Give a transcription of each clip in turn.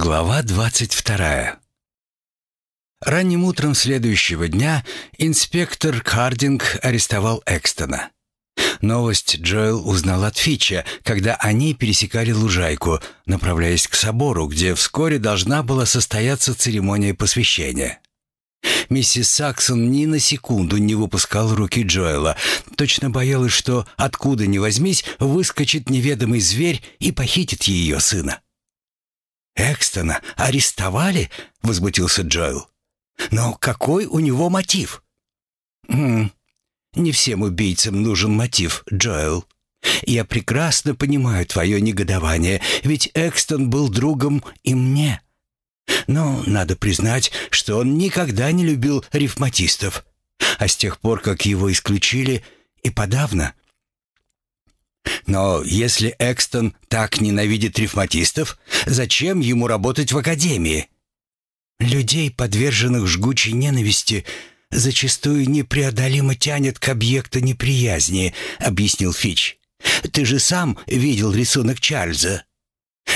Глава 22. Ранним утром следующего дня инспектор Хардинг арестовал Экстона. Новость Джоэл узнал от Фича, когда они пересекали лужайку, направляясь к собору, где вскоре должна была состояться церемония посвящения. Миссис Саксон ни на секунду не выпускал руки Джоэла. Точно боялась, что откуда ни возьмись выскочит неведомый зверь и похитит ее сына. «Экстона арестовали?» — возмутился Джоэл. «Но какой у него мотив?» «М «Не всем убийцам нужен мотив, Джоэл. Я прекрасно понимаю твое негодование, ведь Экстон был другом и мне. Но надо признать, что он никогда не любил рифматистов. А с тех пор, как его исключили, и подавно — но если Экстон так ненавидит рифматистов, зачем ему работать в академии? Людей, подверженных жгучей ненависти, зачастую непреодолимо тянет к объекту неприязни, объяснил Фич. Ты же сам видел рисунок Чарльза.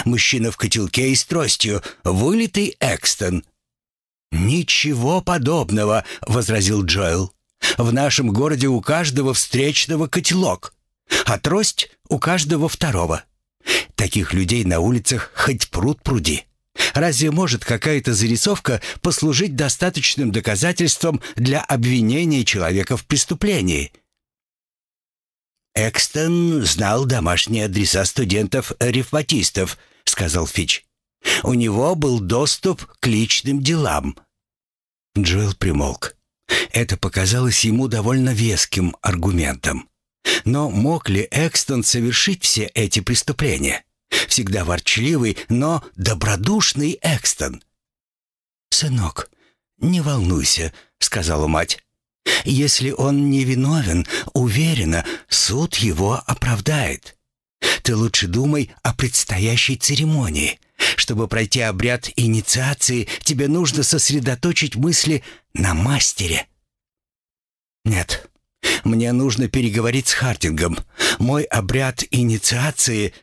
Мужчина в котелке и с тростью, вылитый Экстон. «Ничего подобного», — возразил Джоэл. «В нашем городе у каждого встречного котелок а трость у каждого второго. Таких людей на улицах хоть пруд пруди. Разве может какая-то зарисовка послужить достаточным доказательством для обвинения человека в преступлении? «Экстон знал домашние адреса студентов-рефматистов», — сказал Фич. «У него был доступ к личным делам». Джоэл примолк. Это показалось ему довольно веским аргументом. Но мог ли Экстон совершить все эти преступления? Всегда ворчливый, но добродушный Экстон. «Сынок, не волнуйся», — сказала мать. «Если он невиновен, уверена, суд его оправдает. Ты лучше думай о предстоящей церемонии. Чтобы пройти обряд инициации, тебе нужно сосредоточить мысли на мастере». «Нет, мне нужно переговорить с Хартингом. Мой обряд инициации...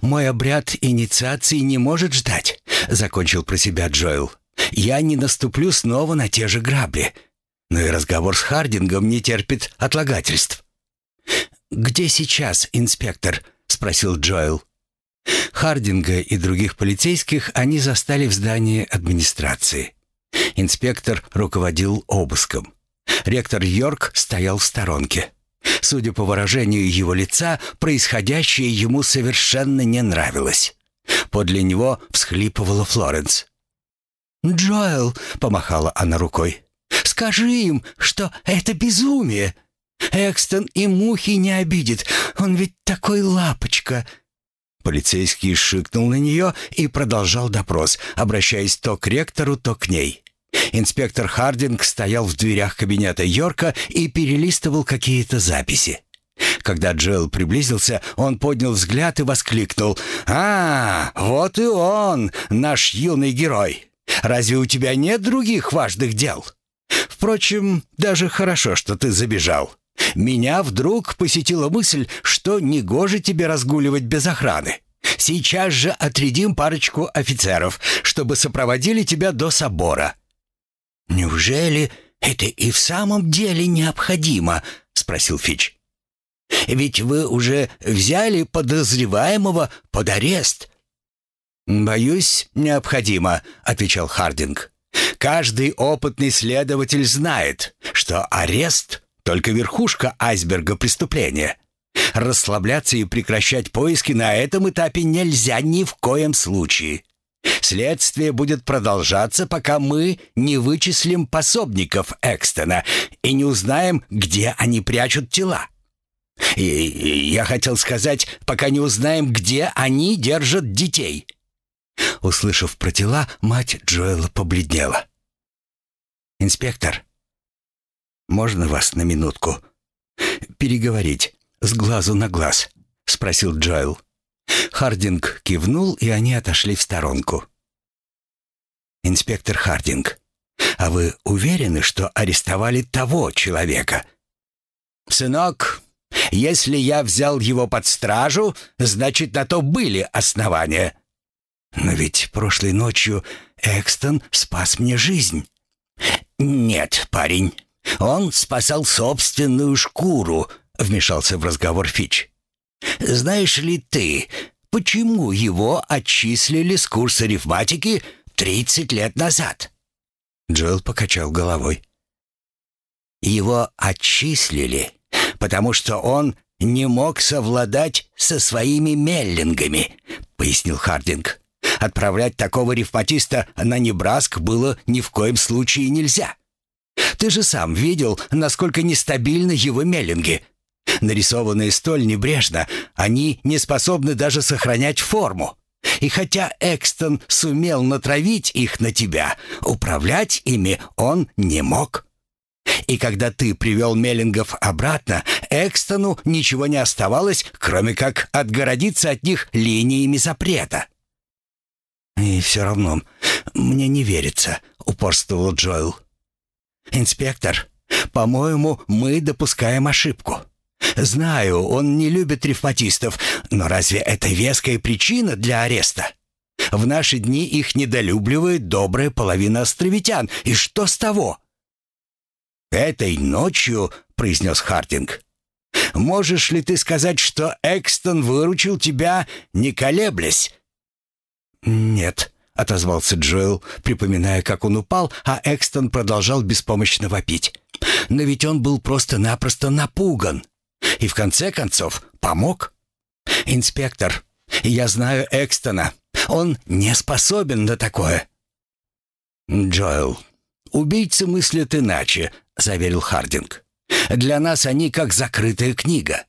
Мой обряд инициации не может ждать», — закончил про себя Джоэл. «Я не наступлю снова на те же грабли. Но и разговор с Хардингом не терпит отлагательств». «Где сейчас инспектор?» — спросил Джоэл. Хардинга и других полицейских они застали в здании администрации. Инспектор руководил обыском. Ректор Йорк стоял в сторонке. Судя по выражению его лица, происходящее ему совершенно не нравилось. Подле него всхлипывала Флоренс. «Джоэл», — помахала она рукой, — «скажи им, что это безумие. Экстон и мухи не обидит, он ведь такой лапочка». Полицейский шикнул на нее и продолжал допрос, обращаясь то к ректору, то к ней. Инспектор Хардинг стоял в дверях кабинета Йорка и перелистывал какие-то записи. Когда Джилл приблизился, он поднял взгляд и воскликнул. «А, вот и он, наш юный герой! Разве у тебя нет других важных дел? Впрочем, даже хорошо, что ты забежал. Меня вдруг посетила мысль, что негоже тебе разгуливать без охраны. Сейчас же отрядим парочку офицеров, чтобы сопроводили тебя до собора. «Неужели это и в самом деле необходимо?» — спросил Фич. «Ведь вы уже взяли подозреваемого под арест». «Боюсь, необходимо», — отвечал Хардинг. «Каждый опытный следователь знает, что арест — только верхушка айсберга преступления. Расслабляться и прекращать поиски на этом этапе нельзя ни в коем случае. Следствие будет продолжаться, пока мы не вычислим пособников Экстона и не узнаем, где они прячут тела. И, и я хотел сказать, пока не узнаем, где они держат детей. Услышав про тела, мать Джоэла побледнела. «Инспектор, можно вас на минутку переговорить с глазу на глаз?» — спросил Джоэл. Хардинг кивнул, и они отошли в сторонку. «Инспектор Хардинг, а вы уверены, что арестовали того человека?» «Сынок, если я взял его под стражу, значит, на то были основания». Но ведь прошлой ночью Экстон спас мне жизнь. Нет, парень, он спасал собственную шкуру, вмешался в разговор Фич. Знаешь ли ты, почему его отчислили с курса рифматики 30 лет назад? Джоэл покачал головой. Его отчислили, потому что он не мог совладать со своими меллингами, пояснил Хардинг. Отправлять такого рифматиста на Небраск было ни в коем случае нельзя. Ты же сам видел, насколько нестабильны его меллинги. Нарисованные столь небрежно, они не способны даже сохранять форму. И хотя Экстон сумел натравить их на тебя, управлять ими он не мог. И когда ты привел Меллингов обратно, Экстону ничего не оставалось, кроме как отгородиться от них линиями запрета. «И все равно мне не верится», — упорствовал Джоэл. «Инспектор, по-моему, мы допускаем ошибку. Знаю, он не любит рифматистов, но разве это веская причина для ареста? В наши дни их недолюбливает добрая половина островитян, и что с того?» «Этой ночью», — произнес Хардинг, — «можешь ли ты сказать, что Экстон выручил тебя, не колеблясь?» «Нет», — отозвался Джоэл, припоминая, как он упал, а Экстон продолжал беспомощно вопить. «Но ведь он был просто-напросто напуган. И в конце концов помог. Инспектор, я знаю Экстона. Он не способен на такое». «Джоэл, убийцы мыслят иначе», — заверил Хардинг. «Для нас они как закрытая книга.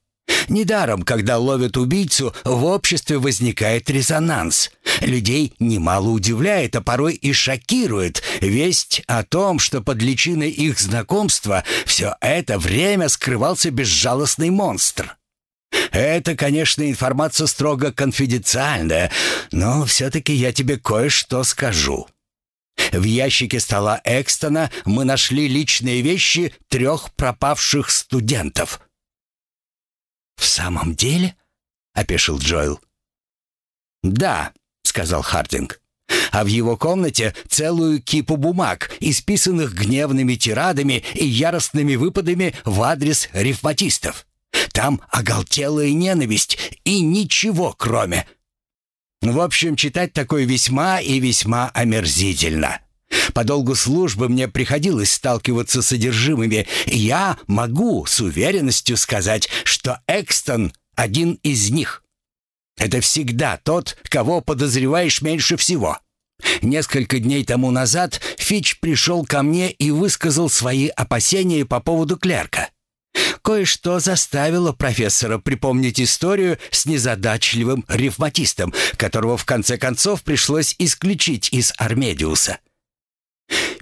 Недаром, когда ловят убийцу, в обществе возникает резонанс. Людей немало удивляет, а порой и шокирует весть о том, что под личиной их знакомства все это время скрывался безжалостный монстр. Это, конечно, информация строго конфиденциальная, но все-таки я тебе кое-что скажу. В ящике стола Экстона мы нашли личные вещи трех пропавших студентов. «В самом деле?» — опешил Джоэл. «Да», — сказал Хардинг. «А в его комнате целую кипу бумаг, исписанных гневными тирадами и яростными выпадами в адрес рифматистов. Там оголтелая ненависть и ничего кроме. В общем, читать такое весьма и весьма омерзительно. По долгу службы мне приходилось сталкиваться с содержимыми, и я могу с уверенностью сказать, что Экстон — один из них. Это всегда тот, кого подозреваешь меньше всего. Несколько дней тому назад Фич пришел ко мне и высказал свои опасения по поводу клерка. Кое-что заставило профессора припомнить историю с незадачливым ревматистом, которого в конце концов пришлось исключить из Армедиуса.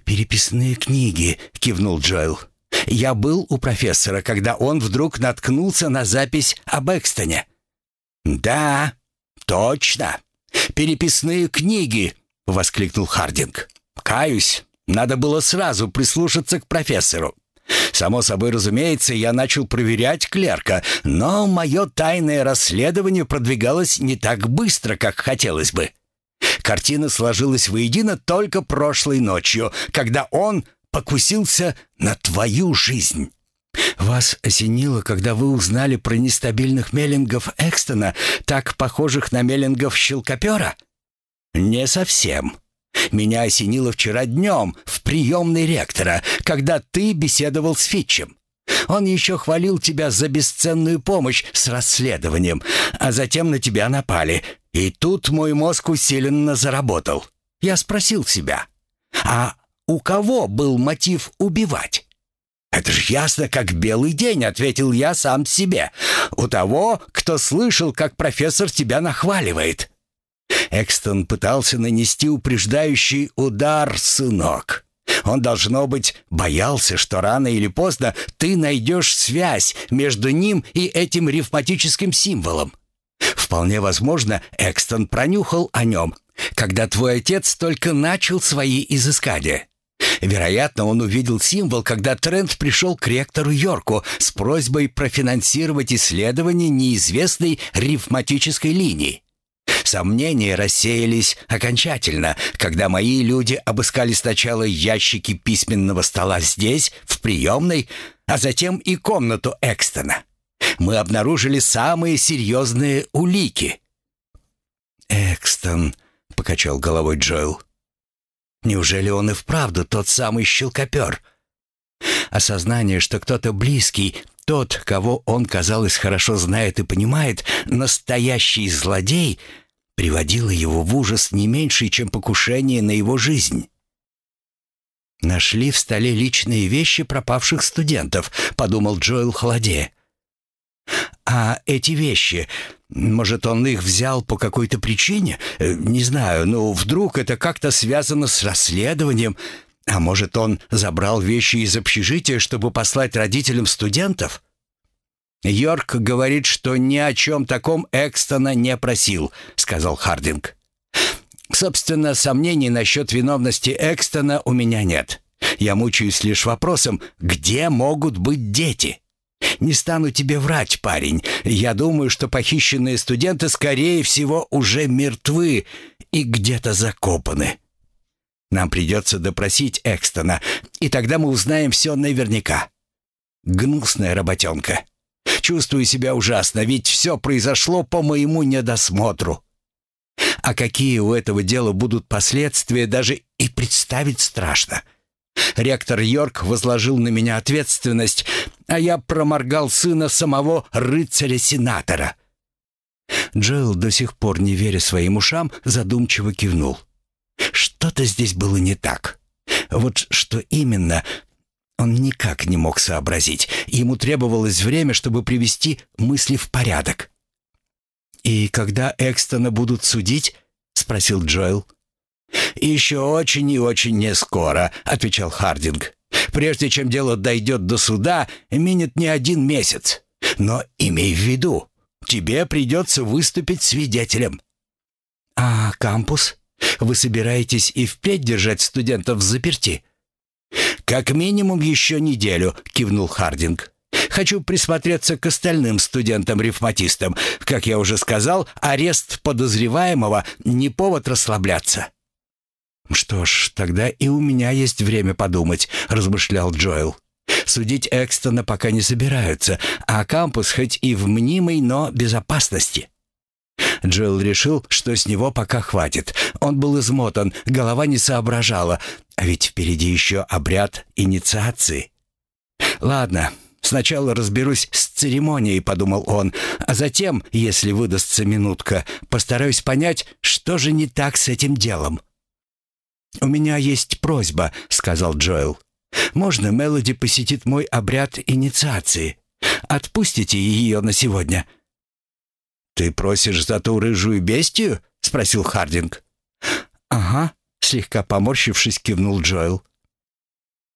«Переписные книги», — кивнул Джоэл. «Я был у профессора, когда он вдруг наткнулся на запись об Экстоне». «Да, точно. Переписные книги», — воскликнул Хардинг. «Каюсь, надо было сразу прислушаться к профессору. Само собой разумеется, я начал проверять клерка, но мое тайное расследование продвигалось не так быстро, как хотелось бы. Картина сложилась воедино только прошлой ночью, когда он покусился на твою жизнь. Вас осенило, когда вы узнали про нестабильных меллингов Экстона, так похожих на меллингов Щелкопера? Не совсем. Меня осенило вчера днем в приемной ректора, когда ты беседовал с Фитчем. Он еще хвалил тебя за бесценную помощь с расследованием, а затем на тебя напали. И тут мой мозг усиленно заработал. Я спросил себя, а у кого был мотив убивать? «Это ж ясно, как белый день», — ответил я сам себе. «У того, кто слышал, как профессор тебя нахваливает». Экстон пытался нанести упреждающий удар, сынок. Он, должно быть, боялся, что рано или поздно ты найдешь связь между ним и этим рифматическим символом. Вполне возможно, Экстон пронюхал о нем, когда твой отец только начал свои изыскания. Вероятно, он увидел символ, когда Трент пришел к ректору Йорку с просьбой профинансировать исследование неизвестной рифматической линии. Сомнения рассеялись окончательно, когда мои люди обыскали сначала ящики письменного стола здесь, в приемной, а затем и комнату Экстона. Мы обнаружили самые серьезные улики. «Экстон», — покачал головой Джоэл. «Неужели он и вправду тот самый щелкопер?» Осознание, что кто-то близкий, тот, кого он, казалось, хорошо знает и понимает, настоящий злодей, приводило его в ужас не меньший, чем покушение на его жизнь. «Нашли в столе личные вещи пропавших студентов», — подумал Джоэл холодея. «А эти вещи, может, он их взял по какой-то причине? Э, не знаю, но вдруг это как-то связано с расследованием. А может, он забрал вещи из общежития, чтобы послать родителям студентов?» «Йорк говорит, что ни о чем таком Экстона не просил», — сказал Хардинг. «Собственно, сомнений насчет виновности Экстона у меня нет. Я мучаюсь лишь вопросом, где могут быть дети?» Не стану тебе врать, парень. Я думаю, что похищенные студенты, скорее всего, уже мертвы и где-то закопаны. Нам придется допросить Экстона, и тогда мы узнаем все наверняка. Гнусная работенка. Чувствую себя ужасно, ведь все произошло по моему недосмотру. А какие у этого дела будут последствия, даже и представить страшно. Ректор Йорк возложил на меня ответственность, а я проморгал сына самого рыцаря-сенатора. Джоэл, до сих пор не веря своим ушам, задумчиво кивнул. Что-то здесь было не так. Вот что именно, он никак не мог сообразить. Ему требовалось время, чтобы привести мысли в порядок. «И когда Экстона будут судить?» — спросил Джоэл. «Еще очень и очень не скоро», — отвечал Хардинг. «Прежде чем дело дойдет до суда, минет не один месяц. Но имей в виду, тебе придется выступить свидетелем». «А кампус? Вы собираетесь и впредь держать студентов в заперти?» «Как минимум еще неделю», — кивнул Хардинг. «Хочу присмотреться к остальным студентам-ревматистам. Как я уже сказал, арест подозреваемого — не повод расслабляться». «Что ж, тогда и у меня есть время подумать», — размышлял Джоэл. «Судить Экстона пока не собираются, а кампус хоть и в мнимой, но безопасности». Джоэл решил, что с него пока хватит. Он был измотан, голова не соображала, а ведь впереди еще обряд инициации. «Ладно, сначала разберусь с церемонией», — подумал он, «а затем, если выдастся минутка, постараюсь понять, что же не так с этим делом». «У меня есть просьба», — сказал Джоэл. «Можно Мелоди посетит мой обряд инициации? Отпустите ее на сегодня». «Ты просишь за ту рыжую бестию?» — спросил Хардинг. «Ага», — слегка поморщившись, кивнул Джоэл.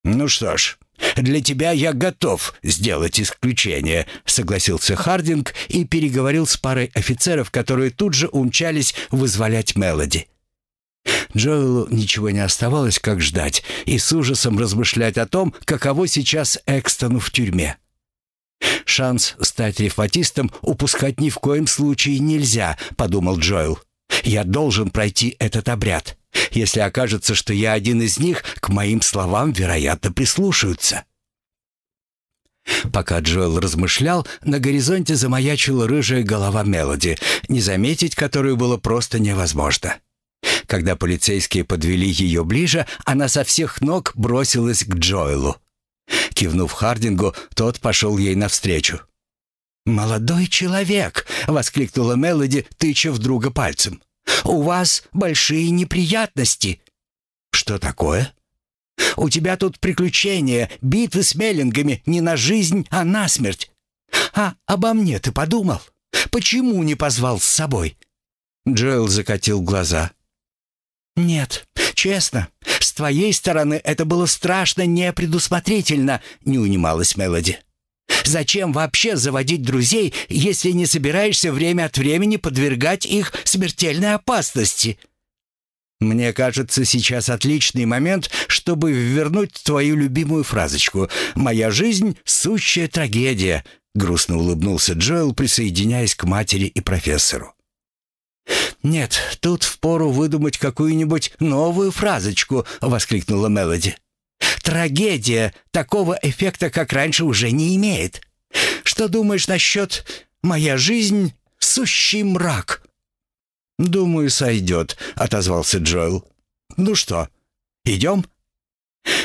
«Ну что ж, для тебя я готов сделать исключение», — согласился Хардинг и переговорил с парой офицеров, которые тут же умчались вызволять Мелоди. Джоэлу ничего не оставалось, как ждать и с ужасом размышлять о том, каково сейчас Экстону в тюрьме. «Шанс стать ревматистом упускать ни в коем случае нельзя», — подумал Джоэл. «Я должен пройти этот обряд. Если окажется, что я один из них, к моим словам, вероятно, прислушаются». Пока Джоэл размышлял, на горизонте замаячила рыжая голова Мелоди, не заметить которую было просто невозможно. Когда полицейские подвели ее ближе, она со всех ног бросилась к Джоэлу. Кивнув Хардингу, тот пошел ей навстречу. «Молодой человек!» — воскликнула Мелоди, тыча в друга пальцем. «У вас большие неприятности!» «Что такое?» «У тебя тут приключения, битвы с меллингами не на жизнь, а на смерть. А обо мне ты подумал? Почему не позвал с собой?» Джоэл закатил глаза. «Нет, честно, с твоей стороны это было страшно непредусмотрительно», — не унималась Мелоди. «Зачем вообще заводить друзей, если не собираешься время от времени подвергать их смертельной опасности?» «Мне кажется, сейчас отличный момент, чтобы вернуть твою любимую фразочку. Моя жизнь — сущая трагедия», — грустно улыбнулся Джоэл, присоединяясь к матери и профессору. «Нет, тут впору выдумать какую-нибудь новую фразочку», — воскликнула Мелоди. «Трагедия такого эффекта, как раньше, уже не имеет. Что думаешь насчет «моя жизнь — сущий мрак»?» «Думаю, сойдет», — отозвался Джоэл. «Ну что, идем?»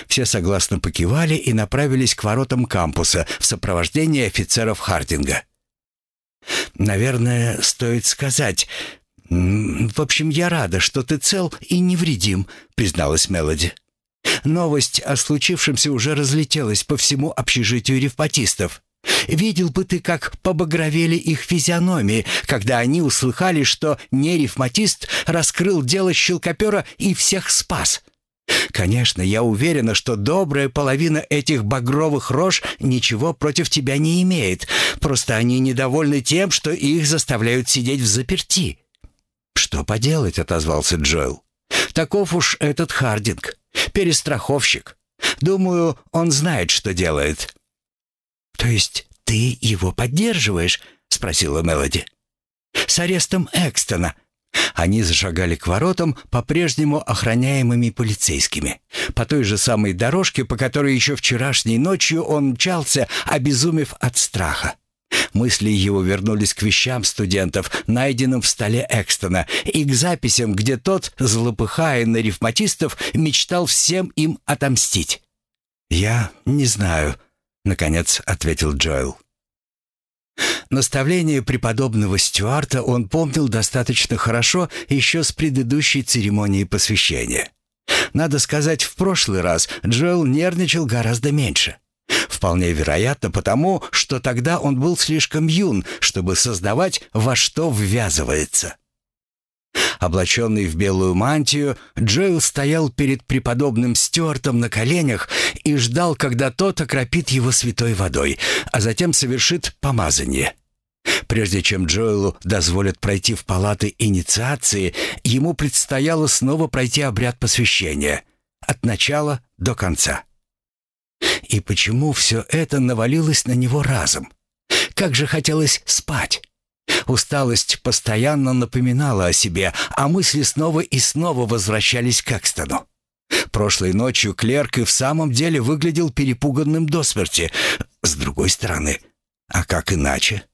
Все согласно покивали и направились к воротам кампуса в сопровождении офицеров Хардинга. «Наверное, стоит сказать, «В общем, я рада, что ты цел и невредим», — призналась Мелоди. «Новость о случившемся уже разлетелась по всему общежитию ревматистов. Видел бы ты, как побагровели их физиономии, когда они услыхали, что неревматист раскрыл дело щелкопера и всех спас». Конечно, я уверена, что добрая половина этих багровых рож ничего против тебя не имеет. Просто они недовольны тем, что их заставляют сидеть в заперти. «Что поделать?» — отозвался Джоэл. «Таков уж этот Хардинг. Перестраховщик. Думаю, он знает, что делает». «То есть ты его поддерживаешь?» — спросила Мелоди. «С арестом Экстона». Они зашагали к воротам, по-прежнему охраняемыми полицейскими. По той же самой дорожке, по которой еще вчерашней ночью он мчался, обезумев от страха. Мысли его вернулись к вещам студентов, найденным в столе Экстона, и к записям, где тот, злопыхая на рифматистов, мечтал всем им отомстить. «Я не знаю», — наконец ответил Джоэл. Наставление преподобного Стюарта он помнил достаточно хорошо еще с предыдущей церемонии посвящения. Надо сказать, в прошлый раз Джоэл нервничал гораздо меньше. Вполне вероятно потому, что тогда он был слишком юн, чтобы создавать во что ввязывается. Облаченный в белую мантию, Джоэл стоял перед преподобным Стюартом на коленях и ждал, когда тот окропит его святой водой, а затем совершит помазание. Прежде чем Джоэлу дозволят пройти в палаты инициации, ему предстояло снова пройти обряд посвящения от начала до конца. И почему все это навалилось на него разом? Как же хотелось спать! Усталость постоянно напоминала о себе, а мысли снова и снова возвращались к Экстону. Прошлой ночью клерк и в самом деле выглядел перепуганным до смерти. С другой стороны, а как иначе?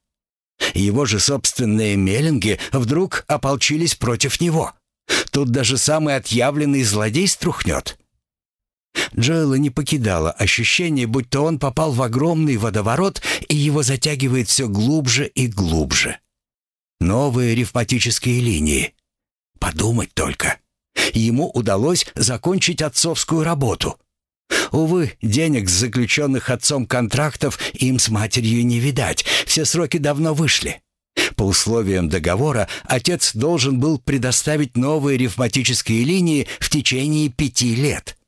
Его же собственные меллинги вдруг ополчились против него. Тут даже самый отъявленный злодей струхнет. Джоэла не покидало ощущение, будто он попал в огромный водоворот и его затягивает все глубже и глубже. Новые рифматические линии. Подумать только. Ему удалось закончить отцовскую работу. Увы, денег с заключенных отцом контрактов им с матерью не видать. Все сроки давно вышли. По условиям договора отец должен был предоставить новые рифматические линии в течение пяти лет.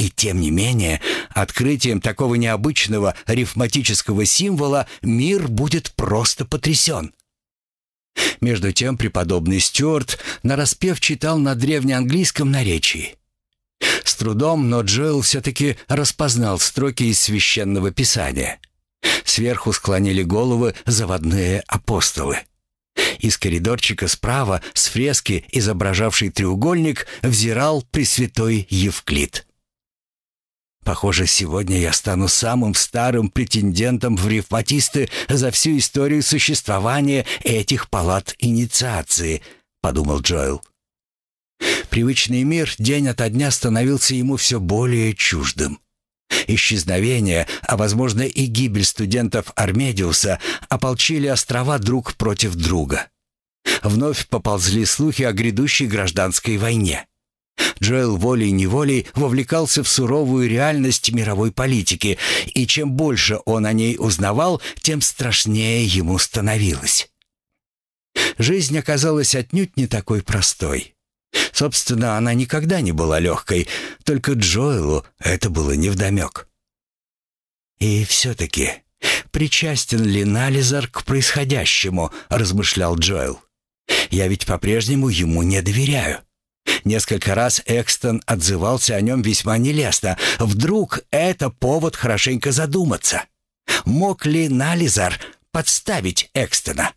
И тем не менее, открытием такого необычного рифматического символа мир будет просто потрясен. Между тем преподобный Стюарт нараспев читал на древнеанглийском наречии. С трудом, но Джоэл все-таки распознал строки из священного писания. Сверху склонили головы заводные апостолы. Из коридорчика справа с фрески, изображавшей треугольник, взирал Пресвятой Евклид. Похоже, сегодня я стану самым старым претендентом в ревматисты за всю историю существования этих палат инициации, подумал Джоэл. Привычный мир день ото дня становился ему все более чуждым. Исчезновение, а возможно и гибель студентов Армедиуса ополчили острова друг против друга. Вновь поползли слухи о грядущей гражданской войне. Джоэл волей-неволей вовлекался в суровую реальность мировой политики, и чем больше он о ней узнавал, тем страшнее ему становилось. Жизнь оказалась отнюдь не такой простой. Собственно, она никогда не была легкой, только Джоэлу это было невдомек. «И все-таки, причастен ли Нализар к происходящему?» — размышлял Джоэл. «Я ведь по-прежнему ему не доверяю». Несколько раз Экстон отзывался о нем весьма нелестно. Вдруг это повод хорошенько задуматься. Мог ли Нализар подставить Экстона?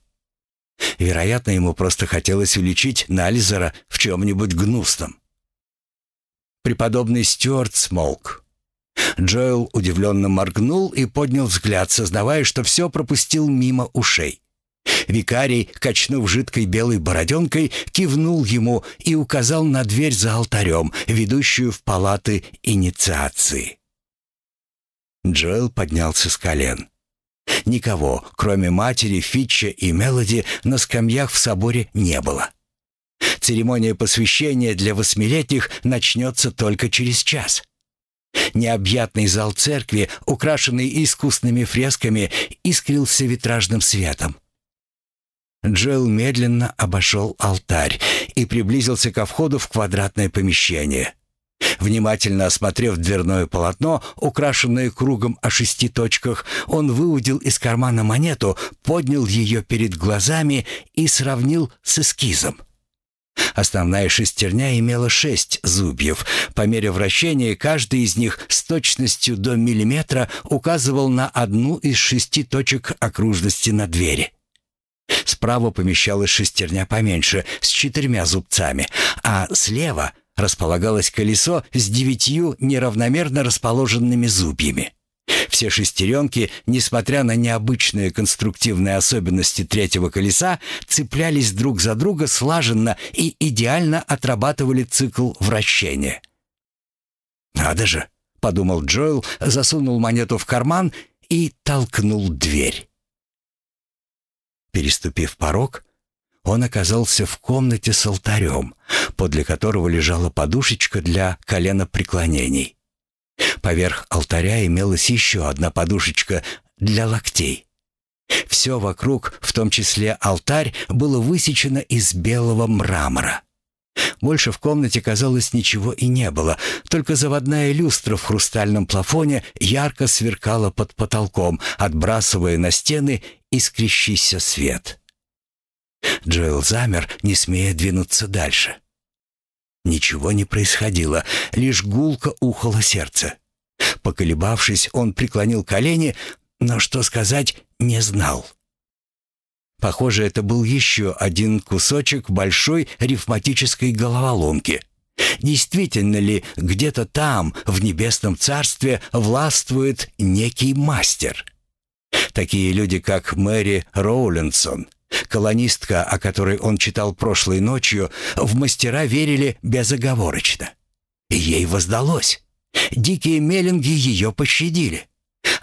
Вероятно, ему просто хотелось уличить Нализера в чем-нибудь гнусном. Преподобный Стюарт смолк. Джоэл удивленно моргнул и поднял взгляд, сознавая, что все пропустил мимо ушей. Викарий, качнув жидкой белой бороденкой, кивнул ему и указал на дверь за алтарем, ведущую в палаты инициации. Джоэл поднялся с колен. Никого, кроме матери, Фитча и Мелоди, на скамьях в соборе не было. Церемония посвящения для восьмилетних начнется только через час. Необъятный зал церкви, украшенный искусными фресками, искрился витражным светом. Джилл медленно обошел алтарь и приблизился ко входу в квадратное помещение. Внимательно осмотрев дверное полотно, украшенное кругом о шести точках, он выудил из кармана монету, поднял ее перед глазами и сравнил с эскизом. Основная шестерня имела шесть зубьев. По мере вращения каждый из них с точностью до миллиметра указывал на одну из шести точек окружности на двери. Справа помещалась шестерня поменьше, с четырьмя зубцами, а слева располагалось колесо с девятью неравномерно расположенными зубьями. Все шестеренки, несмотря на необычные конструктивные особенности третьего колеса, цеплялись друг за друга слаженно и идеально отрабатывали цикл вращения. «Надо же!» — подумал Джоэл, засунул монету в карман и толкнул дверь. Переступив порог, он оказался в комнате с алтарем, подле которого лежала подушечка для коленопреклонений. Поверх алтаря имелась еще одна подушечка для локтей. Все вокруг, в том числе алтарь, было высечено из белого мрамора. Больше в комнате, казалось, ничего и не было, только заводная люстра в хрустальном плафоне ярко сверкала под потолком, отбрасывая на стены искрящийся свет. Джоэл замер, не смея двинуться дальше. Ничего не происходило, лишь гулко ухало сердце. Поколебавшись, он преклонил колени, но что сказать не знал. Похоже, это был еще один кусочек большой рифматической головоломки. Действительно ли где-то там, в небесном царстве, властвует некий мастер? Такие люди, как Мэри Роулинсон, колонистка, о которой он читал прошлой ночью, в мастера верили безоговорочно. Ей воздалось. Дикие меллинги ее пощадили.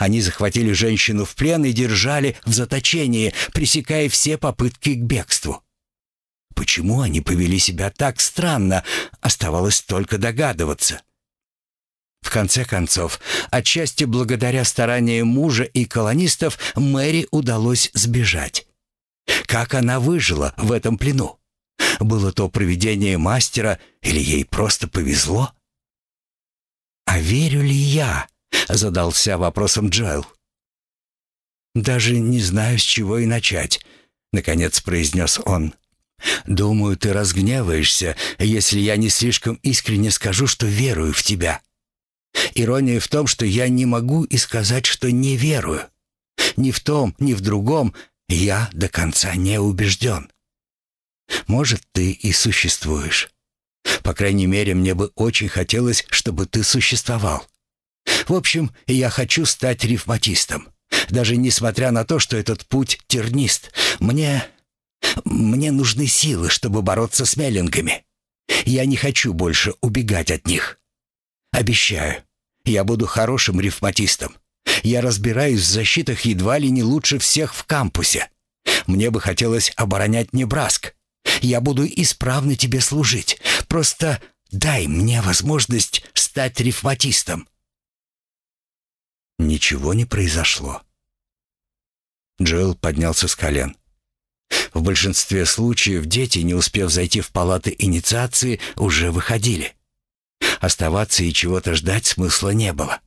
Они захватили женщину в плен и держали в заточении, пресекая все попытки к бегству. Почему они повели себя так странно, оставалось только догадываться. В конце концов, отчасти благодаря стараниям мужа и колонистов, Мэри удалось сбежать. Как она выжила в этом плену? Было то провидение мастера или ей просто повезло? «А верю ли я?» — задался вопросом Джоэл. «Даже не знаю, с чего и начать», — наконец произнес он. «Думаю, ты разгневаешься, если я не слишком искренне скажу, что верую в тебя. Ирония в том, что я не могу и сказать, что не верую. Ни в том, ни в другом я до конца не убежден. Может, ты и существуешь. По крайней мере, мне бы очень хотелось, чтобы ты существовал. В общем, я хочу стать рифматистом. Даже несмотря на то, что этот путь тернист. Мне... Мне нужны силы, чтобы бороться с меллингами. Я не хочу больше убегать от них. Обещаю, я буду хорошим рифматистом. Я разбираюсь в защитах едва ли не лучше всех в кампусе. Мне бы хотелось оборонять Небраск. Я буду исправно тебе служить. Просто дай мне возможность стать рифматистом». Ничего не произошло. Джоэл поднялся с колен. В большинстве случаев дети, не успев зайти в палаты инициации, уже выходили. Оставаться и чего-то ждать смысла не было.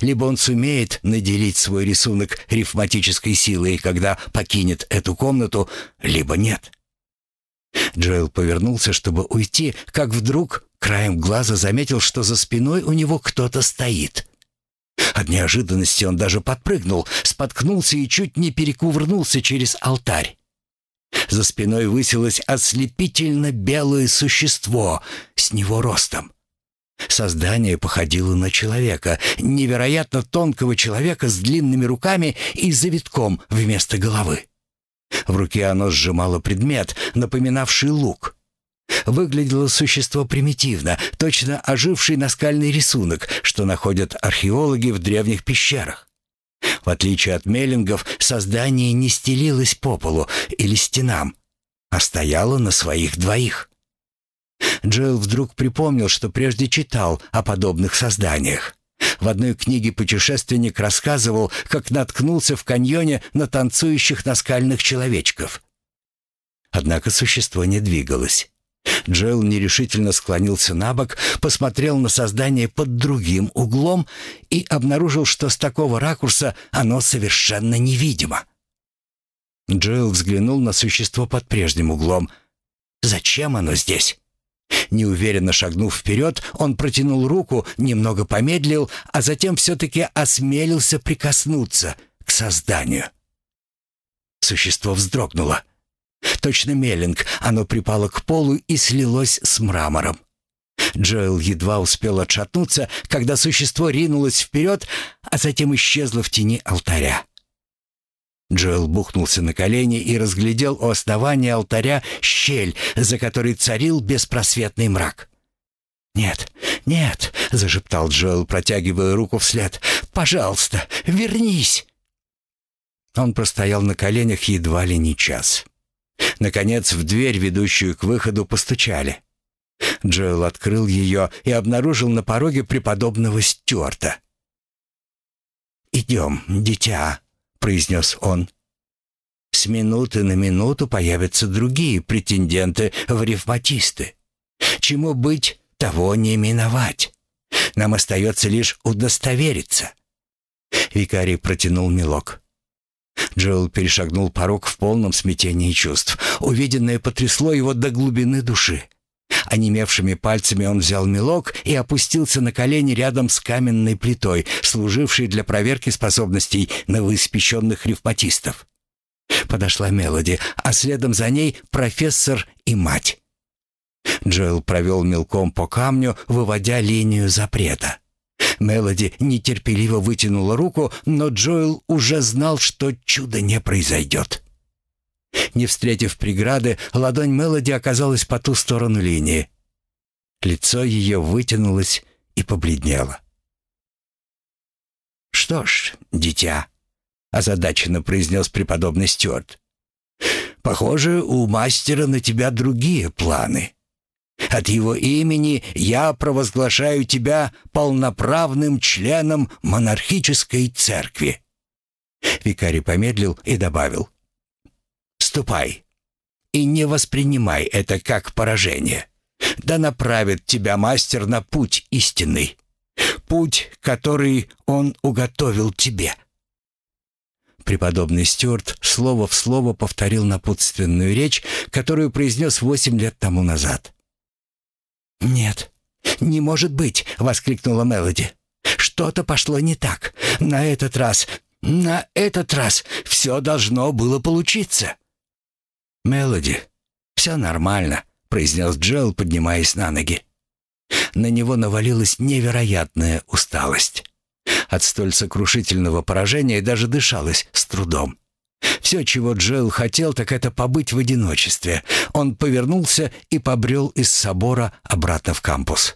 Либо он сумеет наделить свой рисунок рифматической силой, когда покинет эту комнату, либо нет. Джоэл повернулся, чтобы уйти, как вдруг краем глаза заметил, что за спиной у него кто-то стоит. От неожиданности он даже подпрыгнул, споткнулся и чуть не перекувырнулся через алтарь. За спиной высилось ослепительно белое существо с него ростом. Создание походило на человека, невероятно тонкого человека с длинными руками и завитком вместо головы. В руке оно сжимало предмет, напоминавший лук. Выглядело существо примитивно, точно оживший наскальный рисунок, что находят археологи в древних пещерах. В отличие от меллингов, создание не стелилось по полу или стенам, а стояло на своих двоих. Джоэл вдруг припомнил, что прежде читал о подобных созданиях. В одной книге путешественник рассказывал, как наткнулся в каньоне на танцующих наскальных человечков. Однако существо не двигалось. Джоэл нерешительно склонился на бок, посмотрел на создание под другим углом и обнаружил, что с такого ракурса оно совершенно невидимо. Джоэл взглянул на существо под прежним углом. «Зачем оно здесь?» Неуверенно шагнув вперед, он протянул руку, немного помедлил, а затем все-таки осмелился прикоснуться к созданию. Существо вздрогнуло. Точно меллинг, оно припало к полу и слилось с мрамором. Джоэл едва успел отшатнуться, когда существо ринулось вперед, а затем исчезло в тени алтаря. Джоэл бухнулся на колени и разглядел у основания алтаря щель, за которой царил беспросветный мрак. «Нет, нет!» — зашептал Джоэл, протягивая руку вслед. «Пожалуйста, вернись!» Он простоял на коленях едва ли не час. Наконец, в дверь, ведущую к выходу, постучали. Джоэл открыл ее и обнаружил на пороге преподобного Стюарта. «Идем, дитя», — произнес он. «С минуты на минуту появятся другие претенденты в ревматисты. Чему быть, того не миновать. Нам остается лишь удостовериться». Викарий протянул мелок. Джоэл перешагнул порог в полном смятении чувств. Увиденное потрясло его до глубины души. Онемевшими пальцами он взял мелок и опустился на колени рядом с каменной плитой, служившей для проверки способностей новоиспеченных ревматистов. Подошла Мелоди, а следом за ней профессор и мать. Джоэл провел мелком по камню, выводя линию запрета. Мелоди нетерпеливо вытянула руку, но Джоэл уже знал, что чудо не произойдет. Не встретив преграды, ладонь Мелоди оказалась по ту сторону линии. Лицо ее вытянулось и побледнело. «Что ж, дитя», — озадаченно произнес преподобный Стюарт, «похоже, у мастера на тебя другие планы. От его имени я провозглашаю тебя полноправным членом монархической церкви». Викарий помедлил и добавил, Ступай и не воспринимай это как поражение. Да направит тебя мастер на путь истинный, путь, который он уготовил тебе». Преподобный Стюарт слово в слово повторил напутственную речь, которую произнес восемь лет тому назад. «Нет, не может быть!» — воскликнула Мелоди. «Что-то пошло не так. На этот раз, на этот раз все должно было получиться». «Мелоди, все нормально», — произнес Джоэл, поднимаясь на ноги. На него навалилась невероятная усталость. От столь сокрушительного поражения даже дышалось с трудом. Все, чего Джоэл хотел, так это побыть в одиночестве. Он повернулся и побрел из собора обратно в кампус.